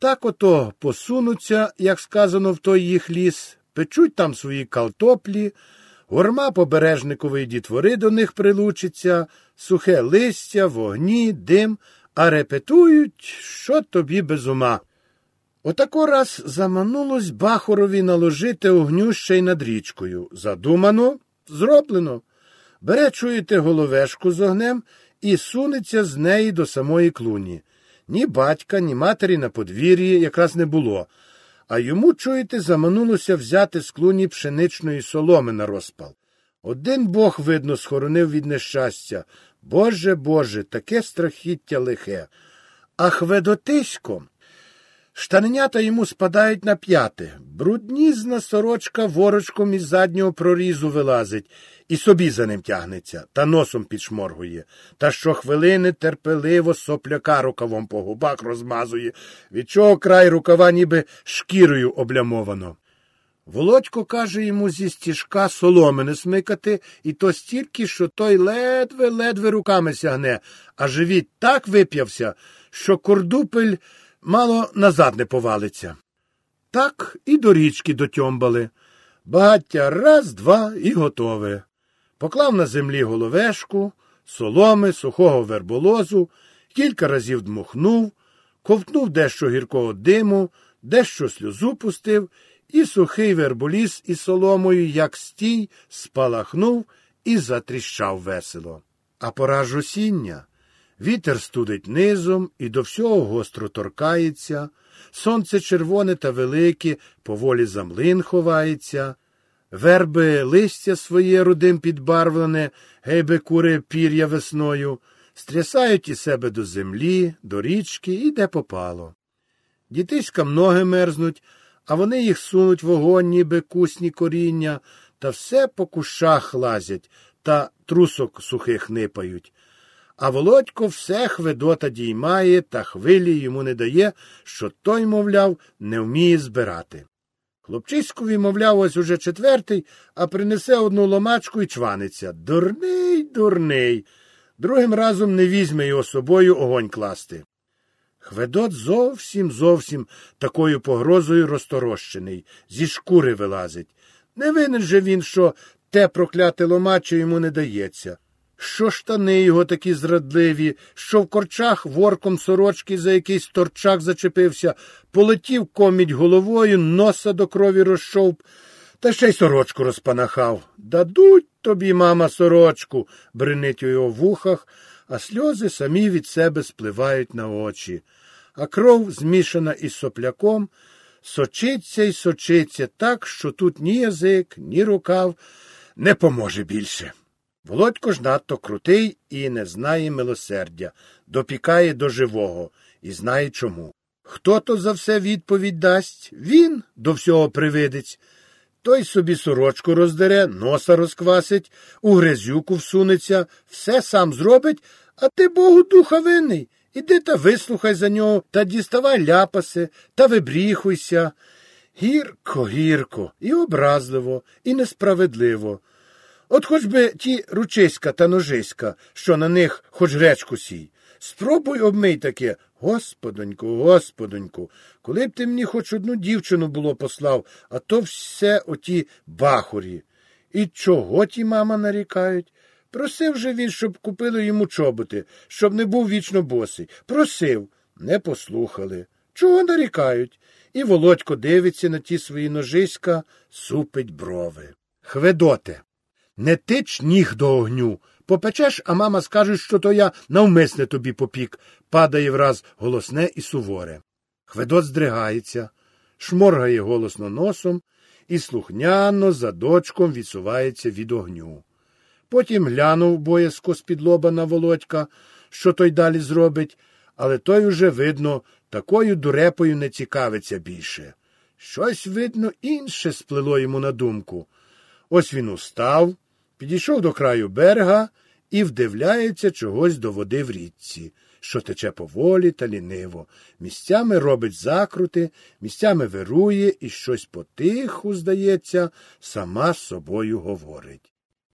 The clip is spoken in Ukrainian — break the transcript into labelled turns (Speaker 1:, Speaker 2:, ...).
Speaker 1: Так ото посунуться, як сказано, в той їх ліс, печуть там свої калтоплі, горма побережникової дітвори до них прилучиться, сухе листя, вогні, дим, а репетують, що тобі без ума. Отако раз заманулось Бахорові наложити огню ще й над річкою. Задумано, зроблено. Бере, чуєте, головешку з огнем і сунеться з неї до самої клуні. Ні батька, ні матері на подвір'ї якраз не було, а йому, чуєте, заманулося взяти з клуні пшеничної соломи на розпал. Один бог, видно, схоронив від нещастя. Боже Боже, таке страхіття лихе. А хведотисько. Штаненята йому спадають на п'яти. Бруднізна сорочка ворочком із заднього прорізу вилазить і собі за ним тягнеться, та носом підшморгує, та щохвилини терпеливо сопляка рукавом по губах розмазує, від чого край рукава ніби шкірою облямовано. Володько каже йому зі стіжка соломи не смикати, і то стільки, що той ледве-ледве руками сягне, а живіт так вип'явся, що кордупель мало назад не повалиться. Так і до річки дотьомбали. Багаття раз, два і готове. Поклав на землі головешку, соломи, сухого верболозу, кілька разів дмухнув, ковтнув дещо гіркого диму, дещо сльозу пустив, і сухий верболіз із соломою, як стій, спалахнув і затріщав весело. А пора ж осіння. Вітер студить низом і до всього гостро торкається, сонце червоне та велике, поволі за млин ховається, верби листя своє рудим підбарвлене, гейбе кури пір'я весною, стрясають із себе до землі, до річки і де попало. Дітиськам ноги мерзнуть, а вони їх сунуть в огонь, ніби кусні коріння, та все по кущах лазять та трусок сухих нипають. А володько все хведота діймає та хвилі йому не дає, що той, мовляв, не вміє збирати. Хлопчиськові, мовляв, ось уже четвертий, а принесе одну ломачку і чваниться. Дурний, дурний. Другим разом не візьме його собою огонь класти. Хведот зовсім зовсім такою погрозою розторощений, зі шкури вилазить. Не винен же він, що те прокляте ломаче йому не дається що штани його такі зрадливі, що в корчах ворком сорочки за якийсь торчак зачепився, полетів комідь головою, носа до крові розшовп, та ще й сорочку розпанахав. Дадуть тобі, мама, сорочку, бринить у його вухах, а сльози самі від себе спливають на очі. А кров, змішана із сопляком, сочиться й сочиться так, що тут ні язик, ні рукав не поможе більше. Володько ж надто крутий і не знає милосердя, допікає до живого і знає чому. Хто то за все відповідь дасть? Він до всього привидець. Той собі сорочку роздере, носа розквасить, у грязюку всунеться, все сам зробить, а ти Богу духа винний. Іди та вислухай за нього та діставай ляпаси та вибріхуйся. Гірко, гірко, і образливо, і несправедливо. От хоч би ті ручиська та ножиська, що на них хоч гречку сій. Спробуй обмий таке. Господоньку, господоньку, коли б ти мені хоч одну дівчину було послав, а то все оті бахурі. І чого ті мама нарікають? Просив же він, щоб купили йому чоботи, щоб не був вічно босий. Просив, не послухали. Чого нарікають? І Володько дивиться на ті свої ножиська, супить брови. Хведоте. Не тич ніг до огню. Попечеш, а мама скаже, що то я навмисне тобі попік, падає враз голосне і суворе. Хведот здригається, шморгає голосно носом і слухняно за дочком відсувається від огню. Потім глянув боязко з-під лоба на володька, що той далі зробить, але той уже, видно, такою дурепою не цікавиться більше. Щось, видно, інше сплило йому на думку. Ось він устав. Підійшов до краю берега і вдивляється чогось до води в річці, що тече поволі та ліниво, місцями робить закрути, місцями вирує і щось потиху, здається, сама з собою говорить.